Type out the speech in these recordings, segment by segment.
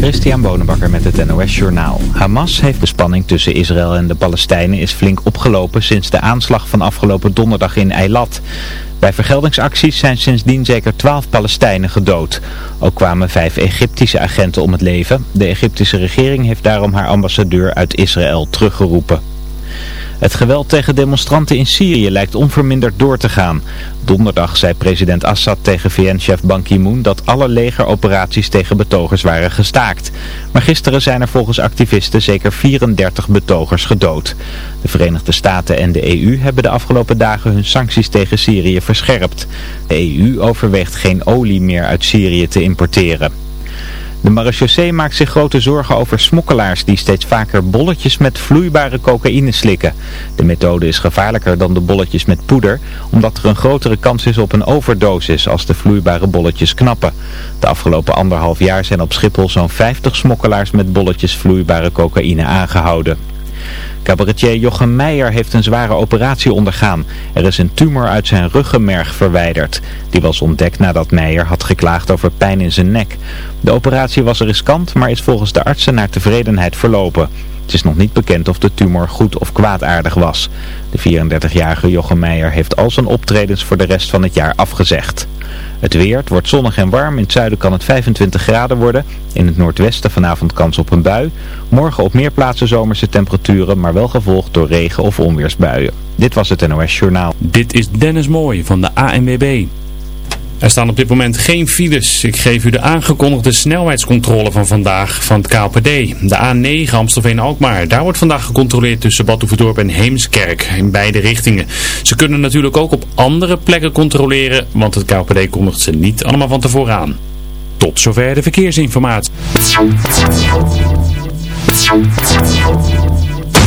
Christian Bonenbakker met het NOS Journaal. Hamas heeft de spanning tussen Israël en de Palestijnen is flink opgelopen sinds de aanslag van afgelopen donderdag in Eilat. Bij vergeldingsacties zijn sindsdien zeker twaalf Palestijnen gedood. Ook kwamen vijf Egyptische agenten om het leven. De Egyptische regering heeft daarom haar ambassadeur uit Israël teruggeroepen. Het geweld tegen demonstranten in Syrië lijkt onverminderd door te gaan. Donderdag zei president Assad tegen VN-chef Ban Ki-moon dat alle legeroperaties tegen betogers waren gestaakt. Maar gisteren zijn er volgens activisten zeker 34 betogers gedood. De Verenigde Staten en de EU hebben de afgelopen dagen hun sancties tegen Syrië verscherpt. De EU overweegt geen olie meer uit Syrië te importeren. De marechaussee maakt zich grote zorgen over smokkelaars die steeds vaker bolletjes met vloeibare cocaïne slikken. De methode is gevaarlijker dan de bolletjes met poeder, omdat er een grotere kans is op een overdosis als de vloeibare bolletjes knappen. De afgelopen anderhalf jaar zijn op Schiphol zo'n 50 smokkelaars met bolletjes vloeibare cocaïne aangehouden. Cabaretier Jochem Meijer heeft een zware operatie ondergaan. Er is een tumor uit zijn ruggenmerg verwijderd. Die was ontdekt nadat Meijer had geklaagd over pijn in zijn nek. De operatie was riskant, maar is volgens de artsen naar tevredenheid verlopen. Het is nog niet bekend of de tumor goed of kwaadaardig was. De 34-jarige Jochem Meijer heeft al zijn optredens voor de rest van het jaar afgezegd. Het weer, het wordt zonnig en warm. In het zuiden kan het 25 graden worden. In het noordwesten vanavond kans op een bui. Morgen op meer plaatsen zomerse temperaturen, maar wel gevolgd door regen- of onweersbuien. Dit was het NOS Journaal. Dit is Dennis Mooij van de ANWB. Er staan op dit moment geen files. Ik geef u de aangekondigde snelheidscontrole van vandaag van het KPD. De A9 Amstelveen-Alkmaar. Daar wordt vandaag gecontroleerd tussen Badhoevedorp en Heemskerk. In beide richtingen. Ze kunnen natuurlijk ook op andere plekken controleren. Want het KPD kondigt ze niet allemaal van tevoren aan. Tot zover de verkeersinformatie.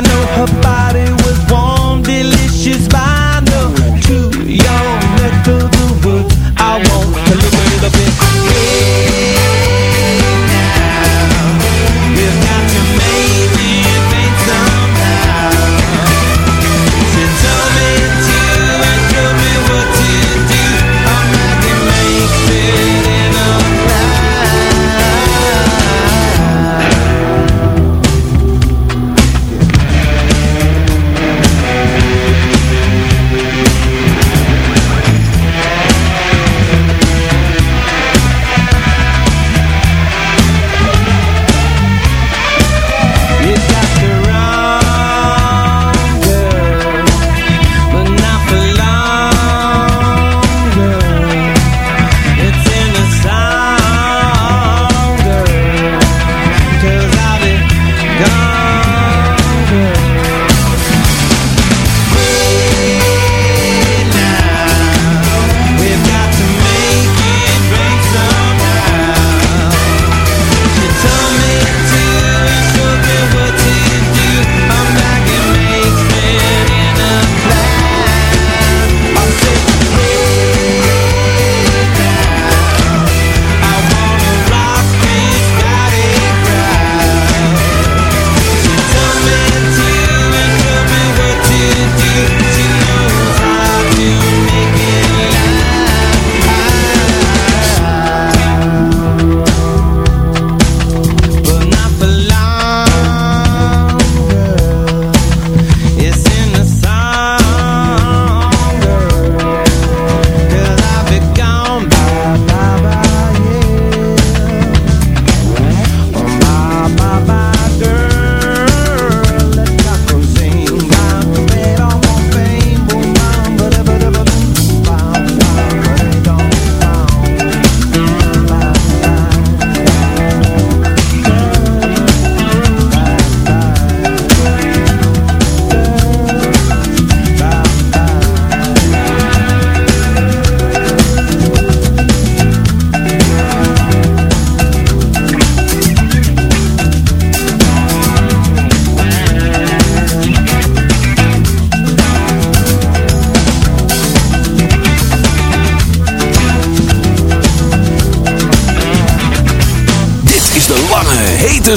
I know her body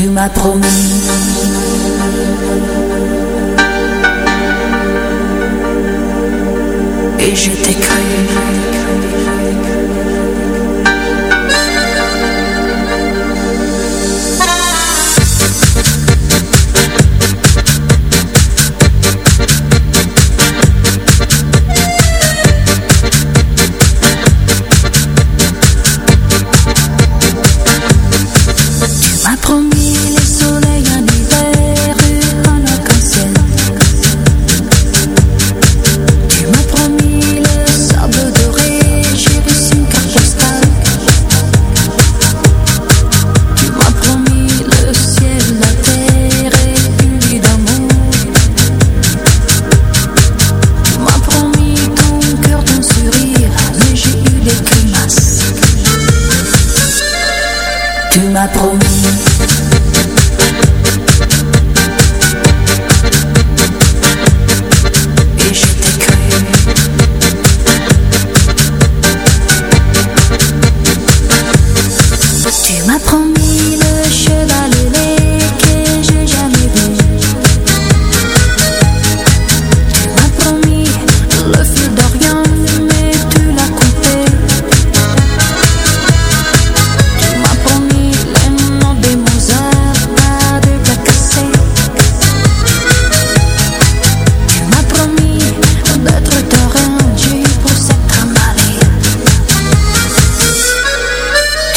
Tu m'as promis.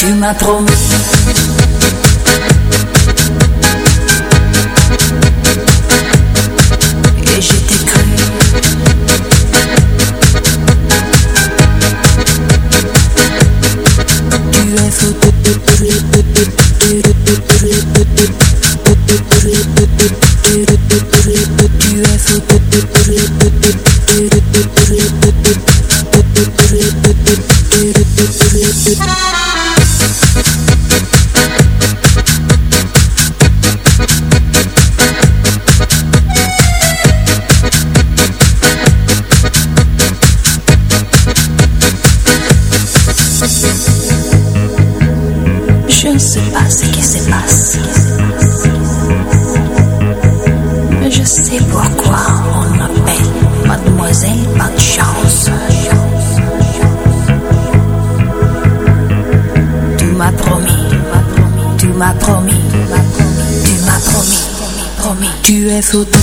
Tu m'as promis. disfruto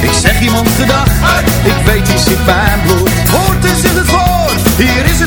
Ik zeg iemand gedag, ik weet die zit bij mijn bloed. Woord is in het woord, hier is het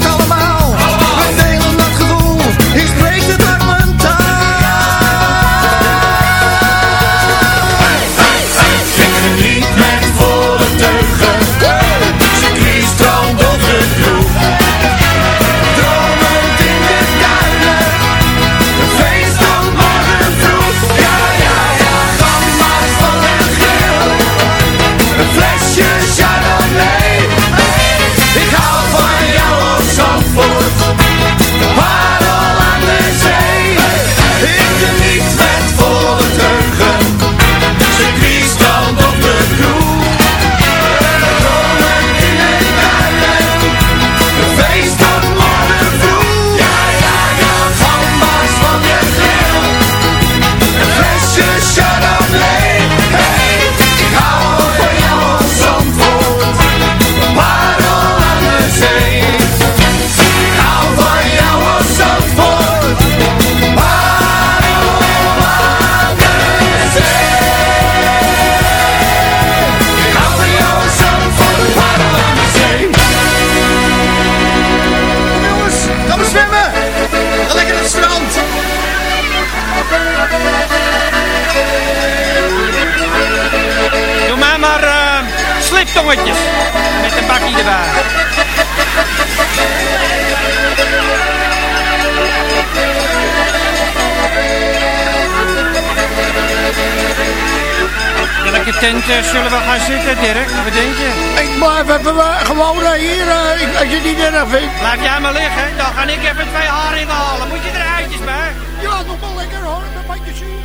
zullen we gaan zitten, Dirk? Wat denk je? Ik blijf even eh, gewoon eh, hier, eh, ik- als je het niet erg vindt. Laat jij maar liggen, dan ga ik even twee haringen halen. Moet je er eitjes bij? Ja, nog wel lekker hoor, een beetje zuur.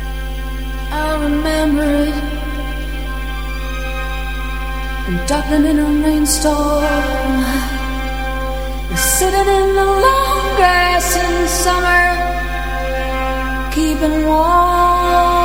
I remember it in Dublin in a rainstorm. Sitting in the long grass in summer, keeping warm.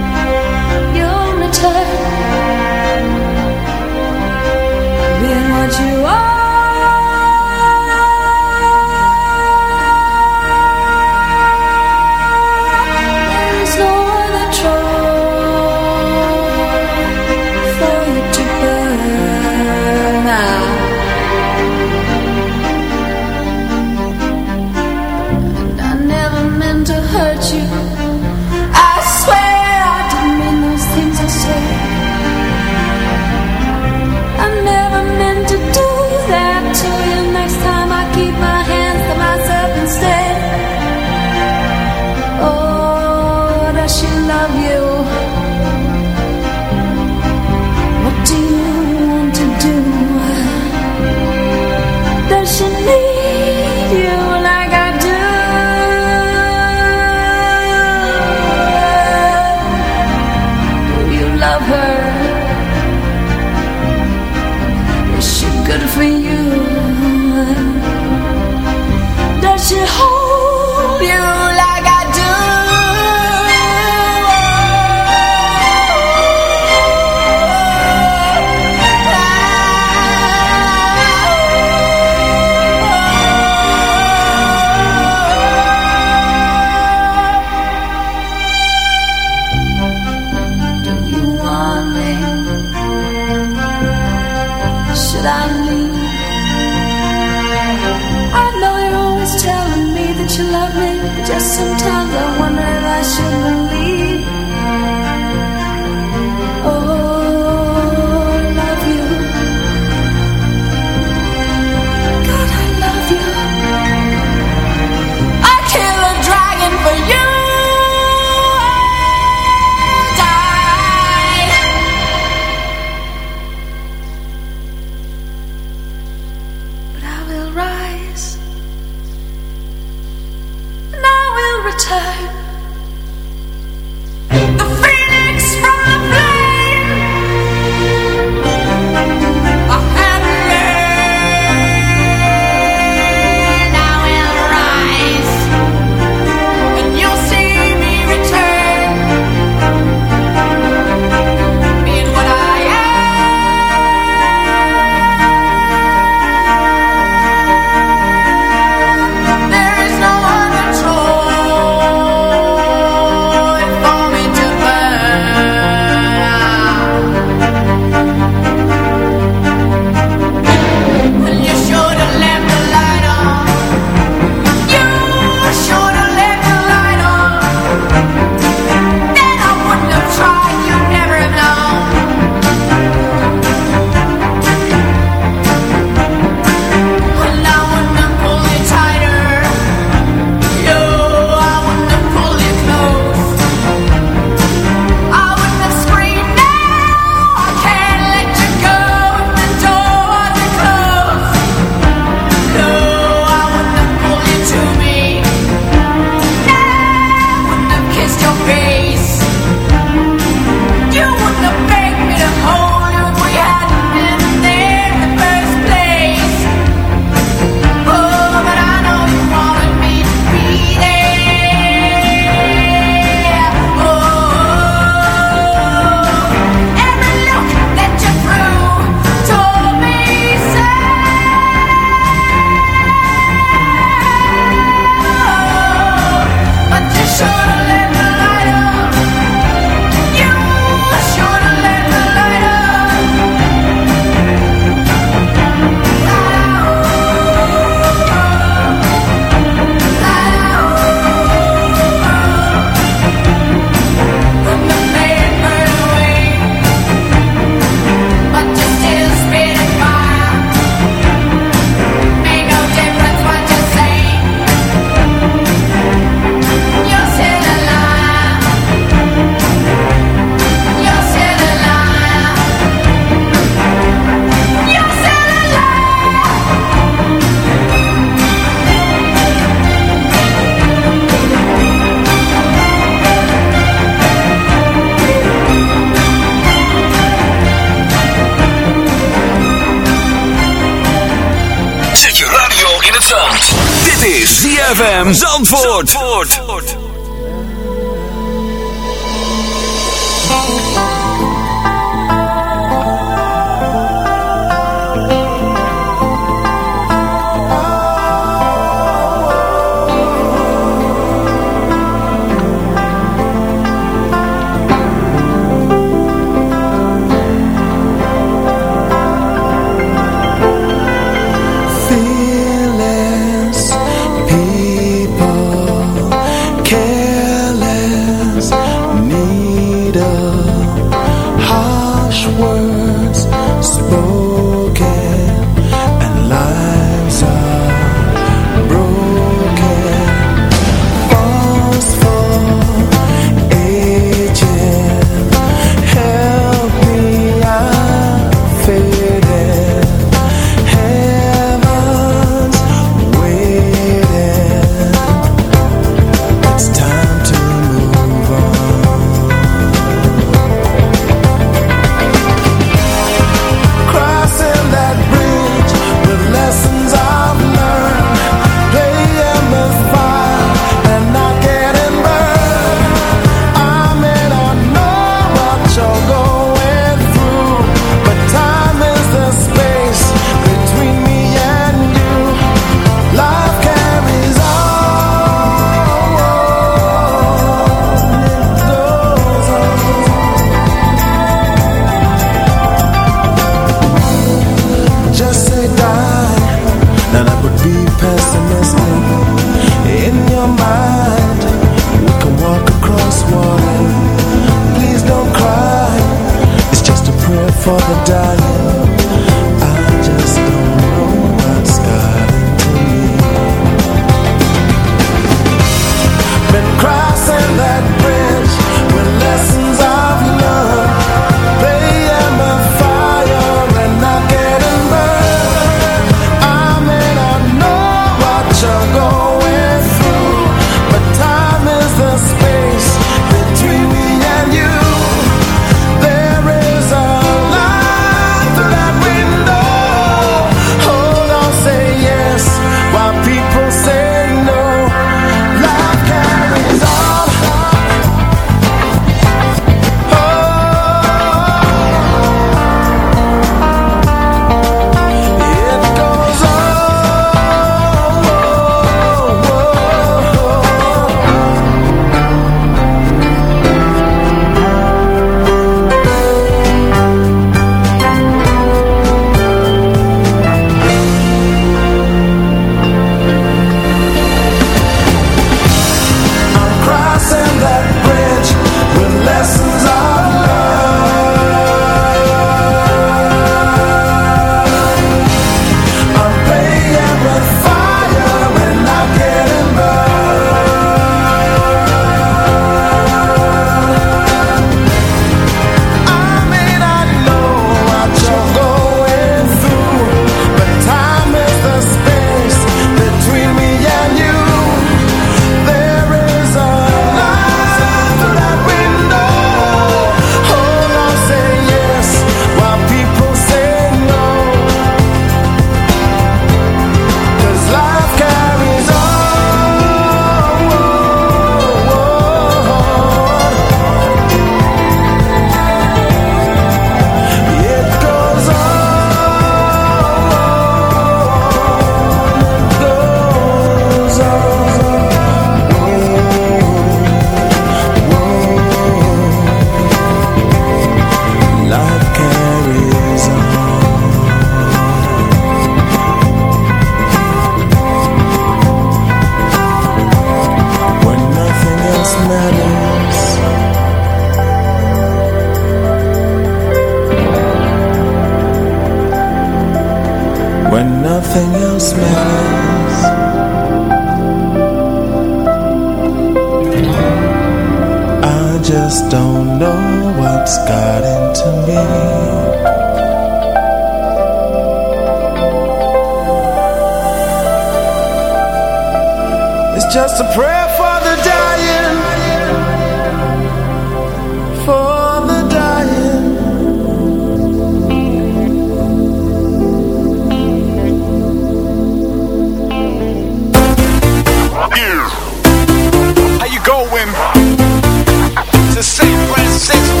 To San Francisco.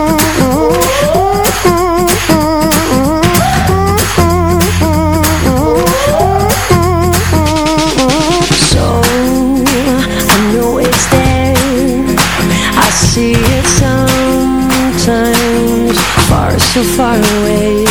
so far away.